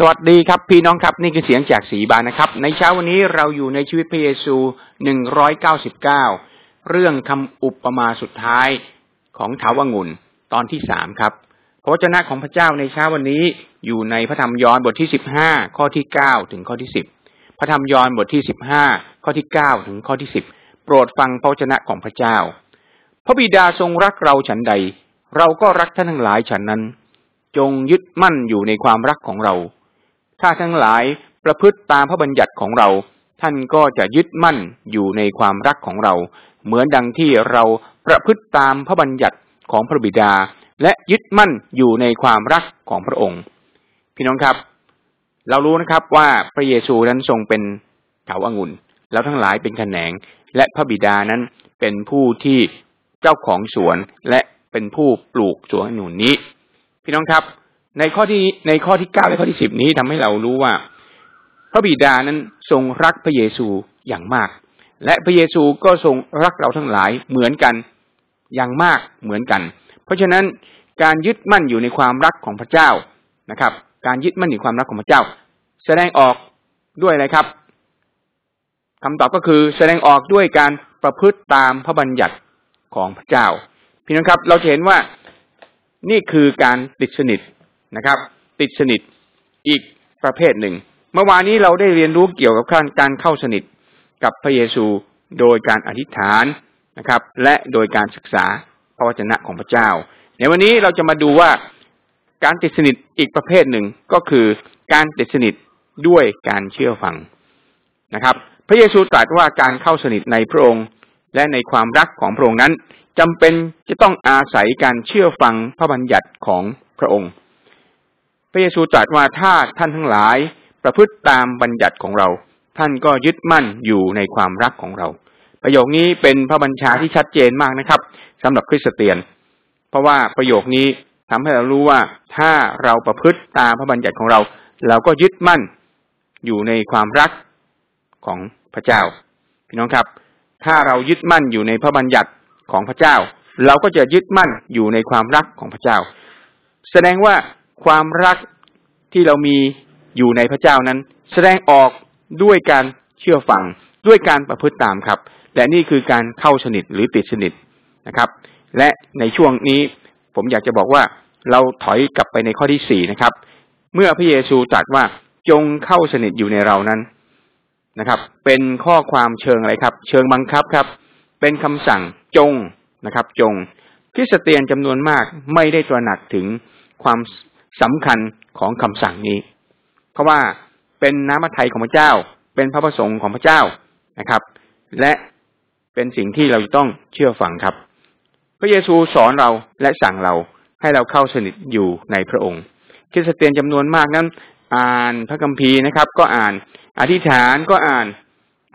สวัสดีครับพี่น้องครับนี่คือเสียงจากสีบานนะครับ ในเช้าวันนี้เราอยู่ในชีวิตพระเยซูหนึ่งร้อยเก้าสิบเก้าเรื่องคำอุปมาสุดท้ายของเถาวงุ่นตอนที่สามครับพระวจนะของพระเจ้าในเช้าวันนี้อยู่ในพระธรรมยอห์นบทที่สิบห้าข้อที่เก้าถึงข้อที่สิบพระธรรมยอห์นบทที่สิบห้าข้อที่เก้าถึงข้อที่สิบโปรดฟังพระวจนะของพระเจ้า พระบิดาทรงรักเราฉันใด เราก็รักท่านทั้งหลายฉันนั้น จงยึดมั่นอยู่ในความรักของเรา ถ้าทั้งหลายประพฤติตามพระบัญญัติของเรา ท่านก็จะยึดมั่นอยู่ในความรักของเรา เหมือนดังที่เราประพฤติตามพระบัญญัติของพระบิดา และยึดมั่นอยู่ในความรักของพระองค์ พี่น้องครับ เรารู้นะครับว่าพระเยซูนั้นทรงเป็นเถาอางุ่นแล้วทั้งหลายเป็นแขนง และพระบิดานั้นเป็นผู้ที่เจ้าของสวนและเป็นผู้ปลูกสวนองุ่นนี้ พี่น้องครับ ในข้อที่ในข้อที่เก้าและข้อที่สิบนี้ทำให้เรารู้ว่า พระบิดานั้นทรงรักพระเยซูอย่างมาก และพระเยซูก็ทรงรักเราทั้งหลายเหมือนกันอย่างมากเหมือนกัน เพราะฉะนั้นการยึดมั่นอยู่ในความรักของพระเจ้านะครับ การยึดมั่นในความรักของพระเจ้า แสดงออกด้วยอะไรครับคำตอบก็คือแสดงออกด้วยการประพฤติตามพระบัญญัติของพระเจ้า พี่น้องครับ เราเห็นว่านี่คือการติดสนิท นะครับ ติดสนิทอีกประเภทหนึ่ง เมื่อวานนี้เราได้เรียนรู้เกี่ยวกับการการเข้าสนิทกับพระเยซูโดยการอธิษฐานนะครับ และโดยการศึกษาพระวจนะของพระเจ้า ในวันนี้เราจะมาดูว่าการติดสนิทอีกประเภทหนึ่งก็คือการติดสนิทด้วยการเชื่อฟังนะครับ พระเยซูตรัสว่าการเข้าสนิทในพระองค์ และในความรักของพระองค์นั้นจำเป็นจะต้องอาศัยการเชื่อฟังพระบัญญัติของพระองค์ พระเยซูตรัสว่าถ้าท่านทั้งหลายประพฤติตามบัญญัติของเรา ท่านก็ยึดมั่นอยู่ในความรักของเรา ประโยคนี้เป็นพระบัญชาที่ชัดเจนมากนะครับสำหรับคริสเตียน เพราะว่าประโยคนี้ทำให้เรารู้ว่าถ้าเราประพฤติตามพระบัญญัติของเรา เราก็ยึดมั่นอยู่ในความรักของพระเจ้า พี่น้องครับ ถ้าเรายึดมั่นอยู่ในพระบัญญัติของพระเจ้า เราก็จะยึดมั่นอยู่ในความรักของพระเจ้า แสดงว่า ความรักที่เรามีอยู่ในพระเจ้านั้น แสดงออกด้วยการเชื่อฟังด้วยการประพฤติตามครับและนี่คือการเข้าสนิทหรือติดสนิทนะครับ และในช่วงนี้ผมอยากจะบอกว่าเราถอยกลับไปในข้อที่สี่นะครับ เมื่อพระเยซูตรัสว่าจงเข้าสนิทอยู่ในเรานั้นนะครับ เป็นข้อความเชิงอะไรครับ เชิงบังคับครับ เป็นคำสั่งจงนะครับ จงคริสเตียนจำนวนมากไม่ได้ตระหนักถึงความ สำคัญของคำสั่งนี้ เพราะว่าเป็นน้ำมัทไทยของพระเจ้า เป็นพระประสงค์ของพระเจ้านะครับ และเป็นสิ่งที่เราต้องเชื่อฟังครับ พระเยซูสอนเราและสั่งเราให้เราเข้าสนิทอยู่ในพระองค์คริสเตียนจำนวนมากนั้น อ่านพระคัมภีร์นะครับ ก็อ่านอธิษฐานก็อ่าน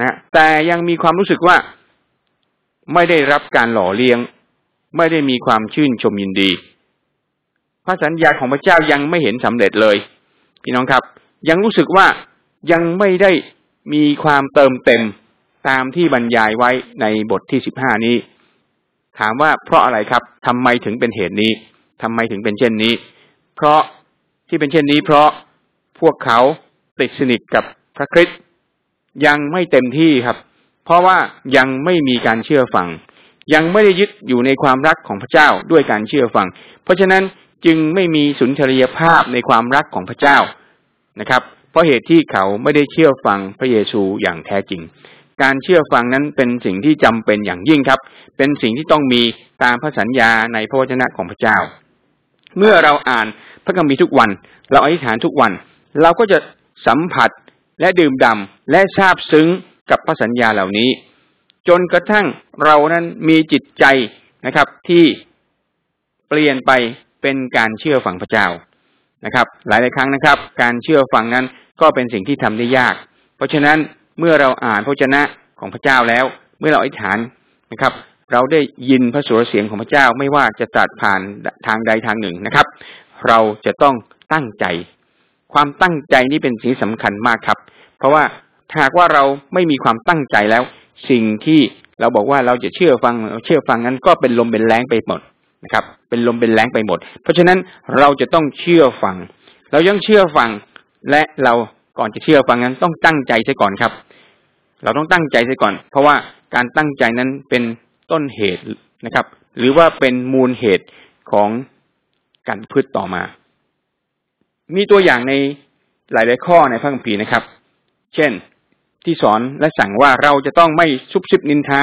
นะแต่ยังมีความรู้สึกว่าไม่ได้รับการหล่อเลี้ยง ไม่ได้มีความชื่นชมยินดี ระสัญญาของพระเจ้ายังไม่เห็นสำเร็จเลย พี่น้องครับ ยังรู้สึกว่ายังไม่ได้มีความเติมเต็มตามที่บรรยายไว้ในบทที่สิบห้านี้ ถามว่าเพราะอะไรครับทำไมถึงเป็นเหตุนี้ทำไมถึงเป็นเช่นนี้ เพราะที่เป็นเช่นนี้ เพราะพวกเขาติดสนิทกับพระคริสต์ยังไม่เต็มที่ครับ เพราะว่ายังไม่มีการเชื่อฟัง ยังไม่ได้ยึดอยู่ในความรักของพระเจ้าด้วยการเชื่อฟัง เพราะฉะนั้น จึงไม่มีสุนทรียภาพในความรักของพระเจ้านะครับ เพราะเหตุที่เขาไม่ได้เชื่อฟังพระเยซูอย่างแท้จริง การเชื่อฟังนั้นเป็นสิ่งที่จำเป็นอย่างยิ่งครับ เป็นสิ่งที่ต้องมีตามพระสัญญาในพระวจนะของพระเจ้า เมื่อเราอ่านพระคัมภีร์ทุกวัน เราอธิษฐานทุกวัน เราก็จะสัมผัสและดื่มด่าและซาบซึ้งกับพระสัญญาเหล่านี้ จนกระทั่งเรานั้นมีจิตใจนะครับที่เปลี่ยนไป เป็นการเชื่อฟังพระเจ้านะครับ หลายหลายครั้งนะครับ การเชื่อฟังนั้นก็เป็นสิ่งที่ทำได้ยาก เพราะฉะนั้นเมื่อเราอ่านพระเจ้าของพระเจ้าแล้ว เมื่อเราอธิษฐานนะครับ เราได้ยินพระสุรเสียงของพระเจ้าไม่ว่าจะตัดผ่านทางใดทางหนึ่งนะครับ เราจะต้องตั้งใจ ความตั้งใจนี้เป็นสิ่งสำคัญมากครับ เพราะว่าหากว่าเราไม่มีความตั้งใจแล้ว สิ่งที่เราบอกว่าเราจะเชื่อฟังเชื่อฟังนั้นก็เป็นลมเป็นแรงไปหมด นะครับ เป็นลมเป็นแรงไปหมด เพราะฉะนั้นเราจะต้องเชื่อฟัง เรายังเชื่อฟังและเราก่อนจะเชื่อฟังนั้นต้องตั้งใจเสียก่อนครับ เราต้องตั้งใจเสียก่อน เพราะว่าการตั้งใจนั้นเป็นต้นเหตุนะครับ หรือว่าเป็นมูลเหตุของการพืชต่อมา มีตัวอย่างในหลาย ๆ ข้อในพระคัมภีร์นะครับ เช่นที่สอนและสั่งว่าเราจะต้องไม่ซุบซิบนินทา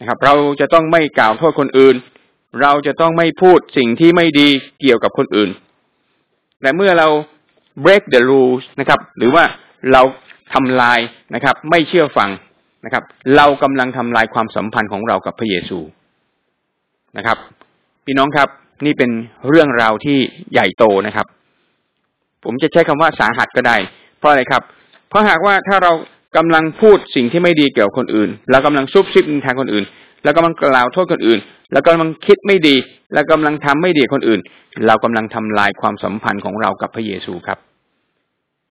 นะครับ เราจะต้องไม่กล่าวโทษคนอื่น เราจะต้องไม่พูดสิ่งที่ไม่ดีเกี่ยวกับคนอื่น และเมื่อเรา break the rules นะครับ หรือว่าเราทำลายนะครับ ไม่เชื่อฟังนะครับ เรากำลังทำลายความสัมพันธ์ของเรากับพระเยซูนะครับ พี่น้องครับ นี่เป็นเรื่องราวที่ใหญ่โตนะครับ ผมจะใช้คำว่าสาหัสก็ได้ เพราะอะไรครับ เพราะหากว่าถ้าเรากำลังพูดสิ่งที่ไม่ดีเกี่ยวกับคนอื่น เรากำลังซุบซิบนินทาคนอื่น แล้วกำลังกล่าวโทษคนอื่น แล้วกำลังคิดไม่ดี แล้วกำลังทำไม่ดีคนอื่น เรากำลังทำลายความสัมพันธ์ของเรากับพระเยซูครับ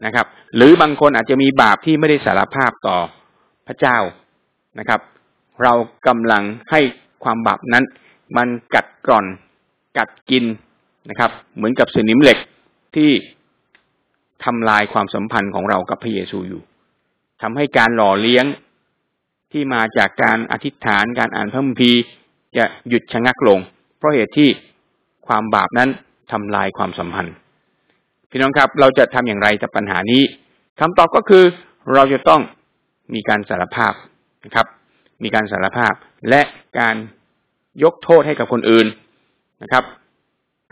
นะครับ หรือบางคนอาจจะมีบาปที่ไม่ได้สารภาพต่อพระเจ้านะครับ เรากำลังให้ความบาปนั้น มันกัดกร่อน กัดกินนะครับ เหมือนกับสนิมเหล็กที่ทำลายความสัมพันธ์ของเรากับพระเยซูอยู่ทำให้การหล่อเลี้ยง ที่มาจากการอธิษฐานการอ่านพระคัมภีร์จะหยุดชะงักลง เพราะเหตุที่ความบาปนั้นทำลายความสัมพันธ์ พี่น้องครับเราจะทำอย่างไรกับปัญหานี้คำตอบก็คือเราจะต้องมีการสารภาพนะครับ มีการสารภาพและการยกโทษให้กับคนอื่นนะครับ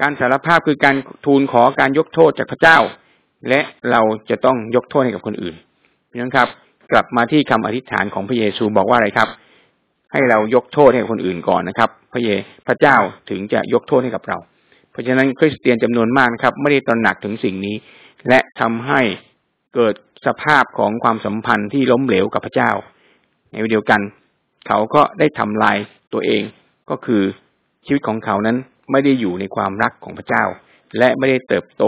การสารภาพคือการทูลขอการยกโทษจากพระเจ้า และเราจะต้องยกโทษให้กับคนอื่นพี่น้องครับ กลับมาที่คำอธิษฐานของพระเยซูบอกว่าอะไรครับ ให้เรายกโทษให้คนอื่นก่อนนะครับ พระเยพระเจ้าถึงจะยกโทษให้กับเรา เพราะฉะนั้นคริสเตียนจำนวนมากนะครับ ไม่ได้ตระหนักถึงสิ่งนี้ และทำให้เกิดสภาพของความสัมพันธ์ที่ล้มเหลวกับพระเจ้า ในวเดียวกัน เขาก็ได้ทำลายตัวเอง ก็คือชีวิตของเขานั้นไม่ได้อยู่ในความรักของพระเจ้า และไม่ได้เติบโต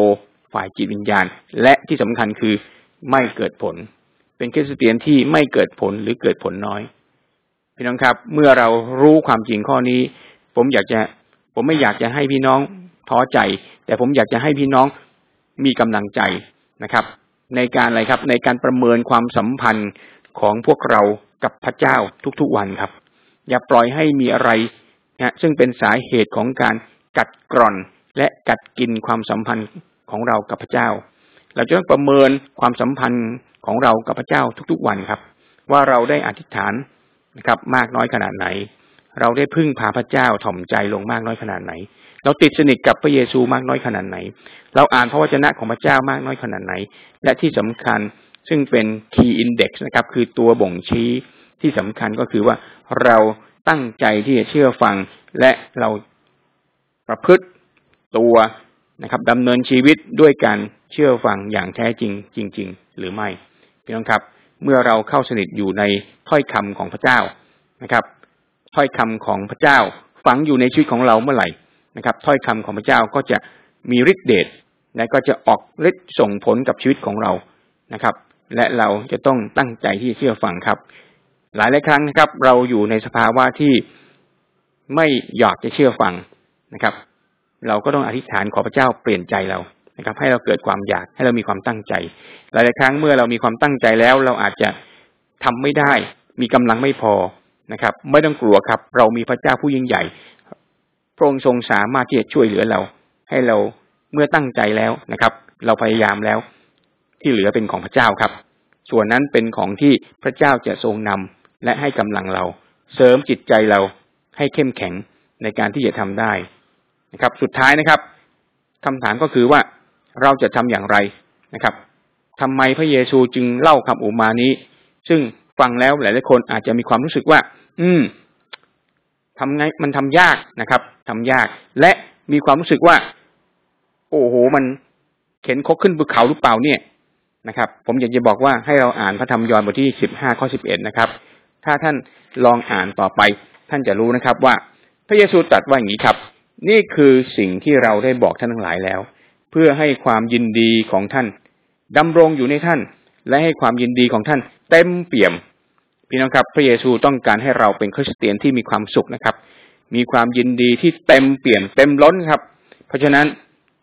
ฝ่ายจิตวิญญาณ และที่สำคัญคือไม่เกิดผล เป็นคริสเตียนที่ไม่เกิดผลหรือเกิดผลน้อย พี่น้องครับ เมื่อเรารู้ความจริงข้อนี้ ผมอยากจะ ผมไม่อยากจะให้พี่น้องท้อใจ แต่ผมอยากจะให้พี่น้องมีกำลังใจนะครับ ในการอะไรครับ ในการประเมินความสัมพันธ์ของพวกเรากับพระเจ้าทุกๆวันครับ อย่าปล่อยให้มีอะไรนะซึ่งเป็นสาเหตุของการกัดกร่อนและกัดกินความสัมพันธ์ของเรากับพระเจ้า เราจะต้องประเมินความสัมพันธ์ ของเรากับพระเจ้าทุกๆวันครับ ว่าเราได้อธิษฐานนะครับ มากน้อยขนาดไหน เราได้พึ่งพาพระเจ้าถ่อมใจลงมากน้อยขนาดไหน เราติดสนิทกับพระเยซูมากน้อยขนาดไหน เราอ่านพระวจนะของพระเจ้ามากน้อยขนาดไหน และที่สำคัญซึ่งเป็น key index นะครับ คือตัวบ่งชี้ที่สำคัญก็คือว่าเราตั้งใจที่จะเชื่อฟังและเราประพฤติตัวนะครับดำเนินชีวิตด้วยการเชื่อฟังอย่างแท้จริงจริง ๆ หรือไม่ พี่น้องครับ เมื่อเราเข้าสนิทอยู่ในถ้อยคำของพระเจ้านะครับ ถ้อยคำของพระเจ้าฝังอยู่ในชีวิตของเราเมื่อไหร่นะครับ ถ้อยคำของพระเจ้าก็จะมีฤทธิ์เดชและก็จะออกฤทธิ์ส่งผลกับชีวิตของเรานะครับ และเราจะต้องตั้งใจที่เชื่อฟังครับ หลายหลายครั้งนะครับ เราอยู่ในสภาวะที่ไม่อยากจะเชื่อฟังนะครับ เราก็ต้องอธิษฐานขอพระเจ้าเปลี่ยนใจเรา นะครับ ให้เราเกิดความอยากให้เรามีความตั้งใจ หลายๆครั้งเมื่อเรามีความตั้งใจแล้ว เราอาจจะทำไม่ได้ มีกำลังไม่พอนะครับ ไม่ต้องกลัวครับ เรามีพระเจ้าผู้ยิ่งใหญ่ พระองค์ทรงสามารถที่จะช่วยเหลือเรา ให้เราเมื่อตั้งใจแล้วนะครับ เราพยายามแล้ว ที่เหลือเป็นของพระเจ้าครับ ส่วนนั้นเป็นของที่พระเจ้าจะทรงนำและให้กำลังเรา เสริมจิตใจเราให้เข้มแข็งในการที่จะทำได้นะครับ สุดท้ายนะครับคำถามก็คือว่า เราจะทำอย่างไรนะครับทำไมพระเยซูจึงเล่าคำอุมานี้ ซึ่งฟังแล้วหลายๆคนอาจจะมีความรู้สึกว่า อืมทำไงมันทำยากนะครับทำยาก และมีความรู้สึกว่า โอ้โห มันเข็นคกขึ้นภูเขาหรือเปล่าเนี่ยนะครับ ผมอยากจะบอกว่าให้เราอ่านพระธรรมยอห์นบทที่สิบห้าข้อสิบเอ็ดนะครับ ถ้าท่านลองอ่านต่อไป ท่านจะรู้นะครับว่า พระเยซูตรัสว่าอย่างนี้ครับ นี่คือสิ่งที่เราได้บอกท่านทั้งหลายแล้ว เพื่อให้ความยินดีของท่านดำรงอยู่ในท่าน และให้ความยินดีของท่าน เต็มเปี่ยม พี่น้องครับพระเยซูต้องการให้เราเป็นคริสเตียนที่มีความสุขนะครับ มีความยินดีที่เต็มเปี่ยม เต็มล้นครับ เพราะฉะนั้น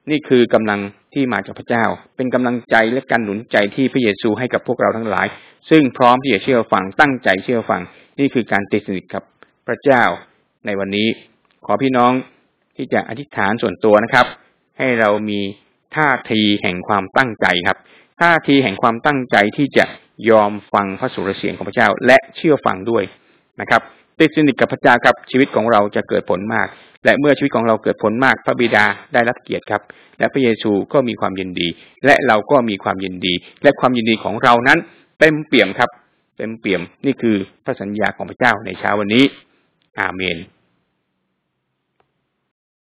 นี่คือกำลังที่มาจากพระเจ้า เป็นกำลังใจและการหนุนใจที่พระเยซูให้กับพวกเราทั้งหลาย ซึ่งพร้อมที่จะเชื่อฟังตั้งใจเชื่อฟัง นี่คือการติดสนิทกับพระเจ้าในวันนี้ ขอพี่น้องที่จะอธิษฐานส่วนตัวนะครับ ให้เรามีท่าทีแห่งความตั้งใจครับ ท่าทีแห่งความตั้งใจที่จะยอมฟังพระสุรเสียงของพระเจ้า และเชื่อฟังด้วยนะครับติดสนิทกับพระเจ้าครับชีวิตของเราจะเกิดผลมาก และเมื่อชีวิตของเราเกิดผลมาก พระบิดาได้รับเกียรติครับ และพระเยซูก็มีความยินดี และเราก็มีความยินดี และความยินดีของเรานั้นเต็มเปี่ยมครับ เต็มเปี่ยมนี่คือพระสัญญาของพระเจ้าในเช้าวันนี้ อาเมน